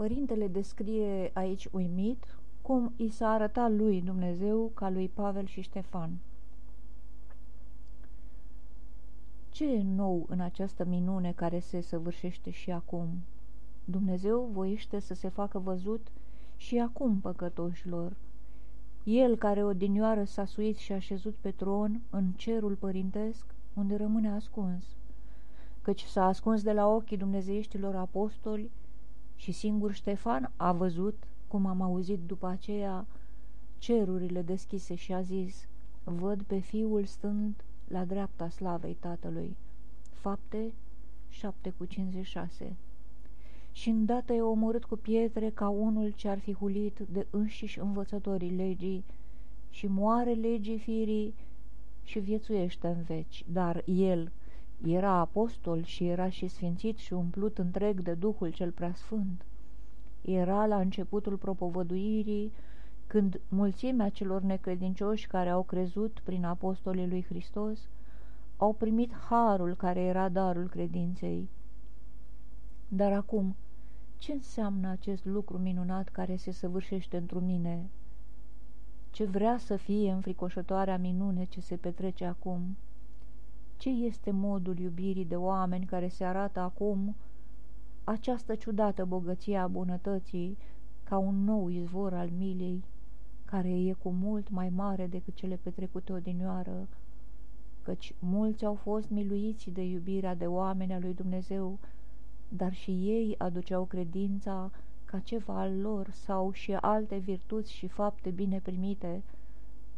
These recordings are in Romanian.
Părintele descrie aici uimit cum i s-a arătat lui Dumnezeu ca lui Pavel și Ștefan. Ce e nou în această minune care se săvârșește și acum? Dumnezeu voiește să se facă văzut și acum păcătoșilor. El care odinioară s-a suit și a șezut pe tron în cerul părintesc, unde rămâne ascuns, căci s-a ascuns de la ochii dumnezeieștilor apostoli și singur Ștefan a văzut, cum am auzit după aceea, cerurile deschise și a zis, văd pe fiul stând la dreapta slavei Tatălui. Fapte 7 cu 56 Și îndată e omorât cu pietre ca unul ce ar fi hulit de înșiși învățătorii legii și moare legii firii și viețuiește în veci, dar el era apostol și era și sfințit și umplut întreg de Duhul cel Preasfânt. Era la începutul propovăduirii, când mulțimea celor necredincioși care au crezut prin apostolii lui Hristos au primit harul care era darul credinței. Dar acum, ce înseamnă acest lucru minunat care se săvârșește într mine? Ce vrea să fie înfricoșătoarea minune ce se petrece acum? Ce este modul iubirii de oameni care se arată acum această ciudată bogăție a bunătății ca un nou izvor al milei, care e cu mult mai mare decât cele petrecute odinioară, căci mulți au fost miluiți de iubirea de oameni a lui Dumnezeu, dar și ei aduceau credința ca ceva al lor sau și alte virtuți și fapte bine primite,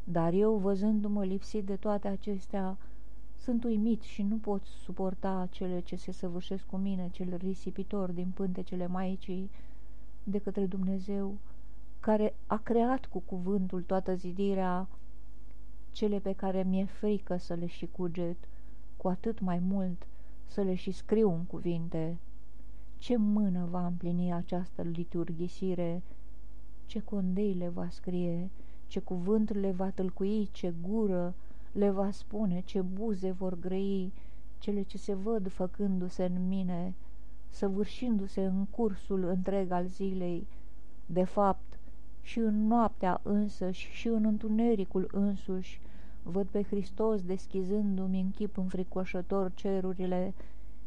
dar eu, văzându-mă lipsit de toate acestea, sunt uimit și nu pot suporta cele ce se săvârșesc cu mine, cel risipitor din pântecele Maicii, de către Dumnezeu, care a creat cu cuvântul toată zidirea, cele pe care mi-e frică să le și cuget, cu atât mai mult să le și scriu în cuvinte. Ce mână va împlini această liturghisire, ce condei le va scrie, ce cuvânt le va tâlcui, ce gură le va spune, ce buze vor grăi, cele ce se văd făcându-se în mine, săvârșindu-se în cursul întreg al zilei. De fapt, și în noaptea însăși și în întunericul însuși, văd pe Hristos deschizându-mi în chip înfricoșător cerurile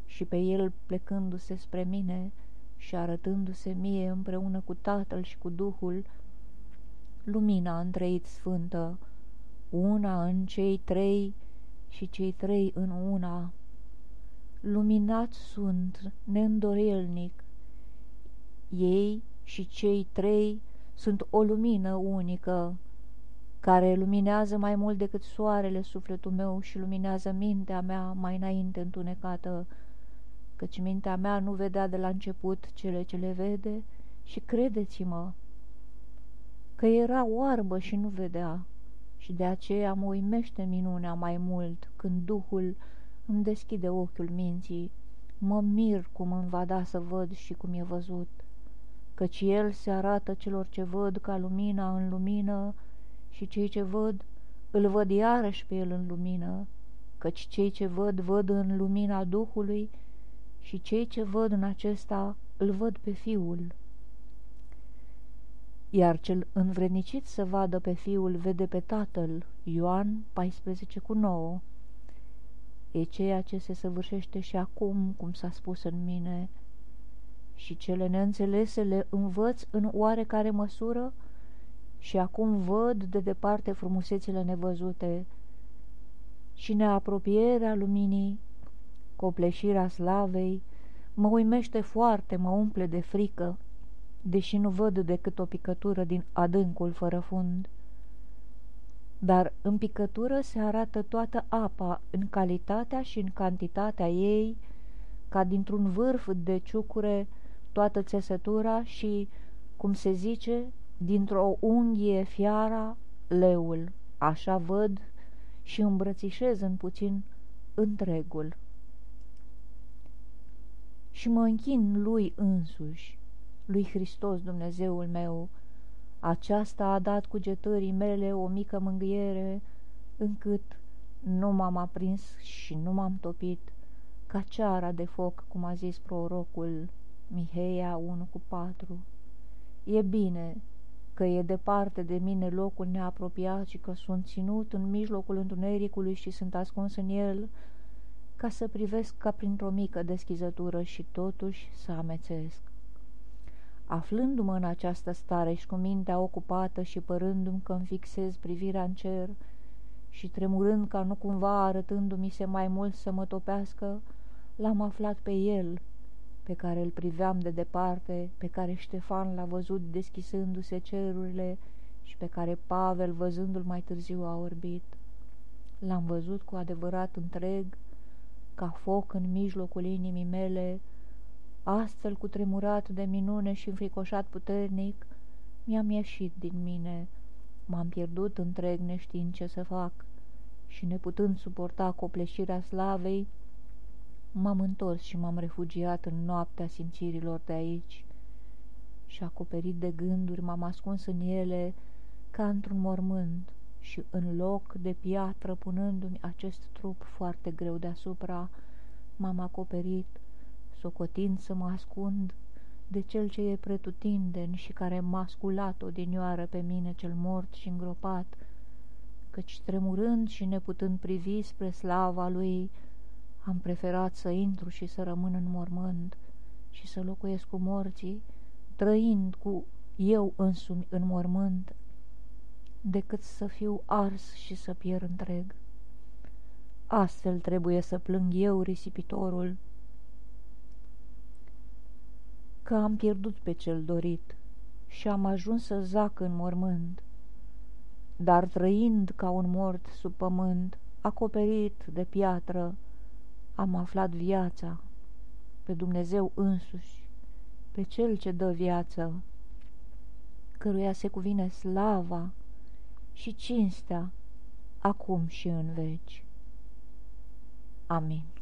și pe El plecându-se spre mine și arătându-se mie împreună cu Tatăl și cu Duhul, lumina întreit sfântă, una în cei trei și cei trei în una. Luminat sunt, neîndorelnic, ei și cei trei sunt o lumină unică, care luminează mai mult decât soarele sufletul meu și luminează mintea mea mai înainte întunecată, căci mintea mea nu vedea de la început cele ce le vede și credeți-mă că era oarbă și nu vedea și de aceea mă uimește minunea mai mult când Duhul îmi deschide ochiul minții, mă mir cum îmi va da să văd și cum e văzut, căci El se arată celor ce văd ca lumina în lumină și cei ce văd îl văd iarăși pe El în lumină, căci cei ce văd, văd în lumina Duhului și cei ce văd în acesta îl văd pe Fiul iar cel învrednicit să vadă pe fiul vede pe tatăl. Ioan 14 cu 9 E ceea ce se săvârșește și acum, cum s-a spus în mine, și cele neînțelese le învăț în oarecare măsură și acum văd de departe frumusețile nevăzute și neapropierea luminii, copleșirea slavei, mă uimește foarte, mă umple de frică deși nu văd decât o picătură din adâncul fără fund. Dar în picătură se arată toată apa în calitatea și în cantitatea ei, ca dintr-un vârf de ciucure toată țesătura și, cum se zice, dintr-o unghie fiara, leul. Așa văd și îmbrățișez în puțin întregul. Și mă închin lui însuși, lui Hristos Dumnezeul meu, aceasta a dat cugetării mele o mică mângâiere, încât nu m-am aprins și nu m-am topit, ca ceara de foc, cum a zis prorocul, Miheia 1 cu 4 E bine că e departe de mine locul neapropiat și că sunt ținut în mijlocul întunericului și sunt ascuns în el, ca să privesc ca printr-o mică deschizătură și totuși să amețesc. Aflându-mă în această stare și cu mintea ocupată și părându-mi că îmi fixez privirea în cer și tremurând ca nu cumva arătându-mi se mai mult să mă topească, l-am aflat pe el, pe care îl priveam de departe, pe care Ștefan l-a văzut deschisându-se cerurile și pe care Pavel, văzându-l mai târziu, a orbit. L-am văzut cu adevărat întreg, ca foc în mijlocul inimii mele, astfel cu tremurat de minune și înfricoșat puternic, mi-am ieșit din mine, m-am pierdut întreg neștiind ce să fac și neputând suporta copleșirea slavei, m-am întors și m-am refugiat în noaptea simțirilor de aici. Și acoperit de gânduri m-am ascuns în ele ca într-un mormânt și în loc de piatră punându-mi acest trup foarte greu deasupra, m-am acoperit, socotind să mă ascund de cel ce e pretutindeni și care m-a sculat odinioară pe mine cel mort și îngropat, căci tremurând și neputând privi spre slava lui, am preferat să intru și să rămân în mormânt și să locuiesc cu morții, trăind cu eu însumi în mormânt, decât să fiu ars și să pierd întreg. Astfel trebuie să plâng eu, risipitorul, că am pierdut pe cel dorit și am ajuns să zac în mormânt, dar trăind ca un mort sub pământ, acoperit de piatră, am aflat viața, pe Dumnezeu însuși, pe Cel ce dă viață, căruia se cuvine slava și cinstea, acum și în veci. Amin.